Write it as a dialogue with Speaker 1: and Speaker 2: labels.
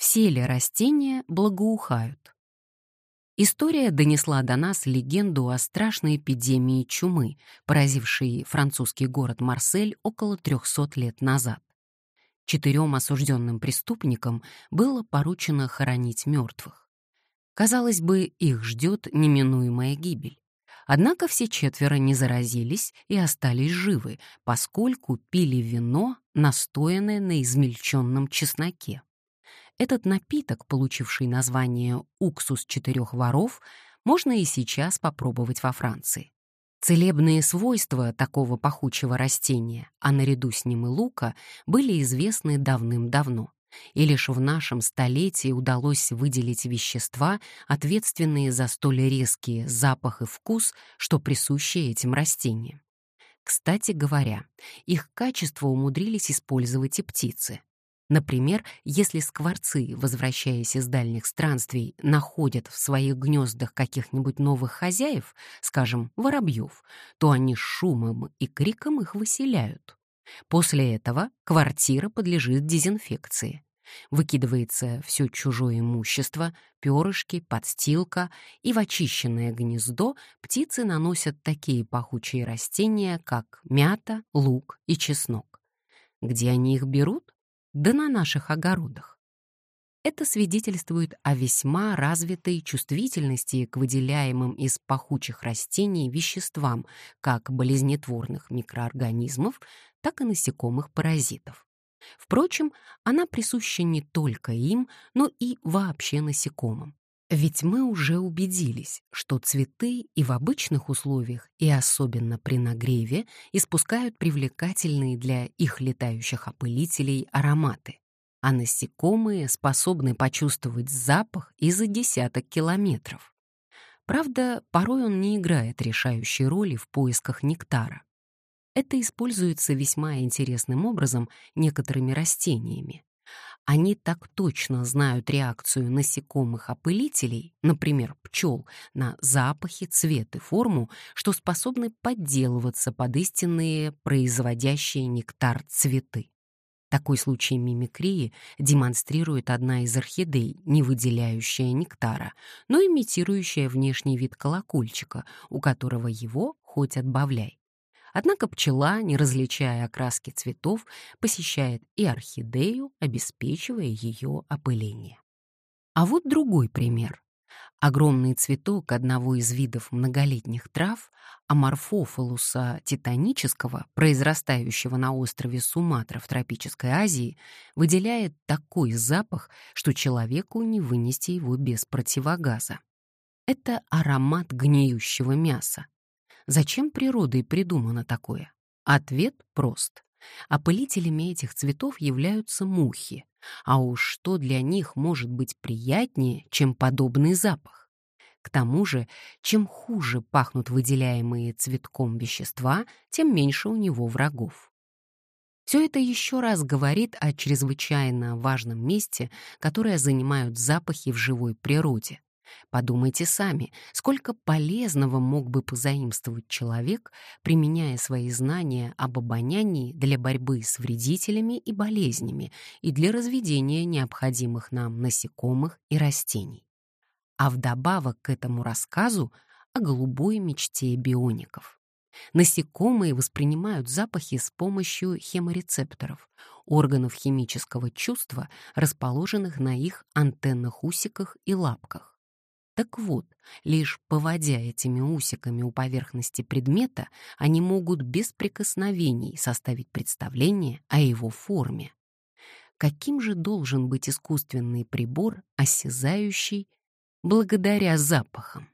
Speaker 1: Все ли растения благоухают? История донесла до нас легенду о страшной эпидемии чумы, поразившей французский город Марсель около 300 лет назад. Четырем осужденным преступникам было поручено хоронить мертвых. Казалось бы, их ждет неминуемая гибель. Однако все четверо не заразились и остались живы, поскольку пили вино, настоянное на измельченном чесноке. Этот напиток, получивший название «уксус четырех воров», можно и сейчас попробовать во Франции. Целебные свойства такого пахучего растения, а наряду с ним и лука, были известны давным-давно. И лишь в нашем столетии удалось выделить вещества, ответственные за столь резкий запах и вкус, что присущи этим растениям. Кстати говоря, их качество умудрились использовать и птицы. Например, если скворцы, возвращаясь из дальних странствий, находят в своих гнездах каких-нибудь новых хозяев, скажем, воробьев, то они шумом и криком их выселяют. После этого квартира подлежит дезинфекции. Выкидывается все чужое имущество, перышки, подстилка, и в очищенное гнездо птицы наносят такие пахучие растения, как мята, лук и чеснок. Где они их берут? Да на наших огородах. Это свидетельствует о весьма развитой чувствительности к выделяемым из пахучих растений веществам как болезнетворных микроорганизмов, так и насекомых паразитов. Впрочем, она присуща не только им, но и вообще насекомым. Ведь мы уже убедились, что цветы и в обычных условиях, и особенно при нагреве, испускают привлекательные для их летающих опылителей ароматы, а насекомые способны почувствовать запах и за десяток километров. Правда, порой он не играет решающей роли в поисках нектара. Это используется весьма интересным образом некоторыми растениями. Они так точно знают реакцию насекомых-опылителей, например, пчел, на запахи, цвет и форму, что способны подделываться под истинные производящие нектар цветы. Такой случай мимикрии демонстрирует одна из орхидей, не выделяющая нектара, но имитирующая внешний вид колокольчика, у которого его хоть отбавляй. Однако пчела, не различая окраски цветов, посещает и орхидею, обеспечивая ее опыление. А вот другой пример. Огромный цветок одного из видов многолетних трав, аморфофалуса титанического, произрастающего на острове Суматра в тропической Азии, выделяет такой запах, что человеку не вынести его без противогаза. Это аромат гниющего мяса. Зачем природой придумано такое? Ответ прост. Опылителями этих цветов являются мухи, а уж что для них может быть приятнее, чем подобный запах? К тому же, чем хуже пахнут выделяемые цветком вещества, тем меньше у него врагов. Все это еще раз говорит о чрезвычайно важном месте, которое занимают запахи в живой природе. Подумайте сами, сколько полезного мог бы позаимствовать человек, применяя свои знания об обонянии для борьбы с вредителями и болезнями и для разведения необходимых нам насекомых и растений. А вдобавок к этому рассказу о голубой мечте биоников. Насекомые воспринимают запахи с помощью хеморецепторов, органов химического чувства, расположенных на их антеннах усиках и лапках. Так вот, лишь поводя этими усиками у поверхности предмета, они могут без прикосновений составить представление о его форме. Каким же должен быть искусственный прибор, осязающий благодаря запахам?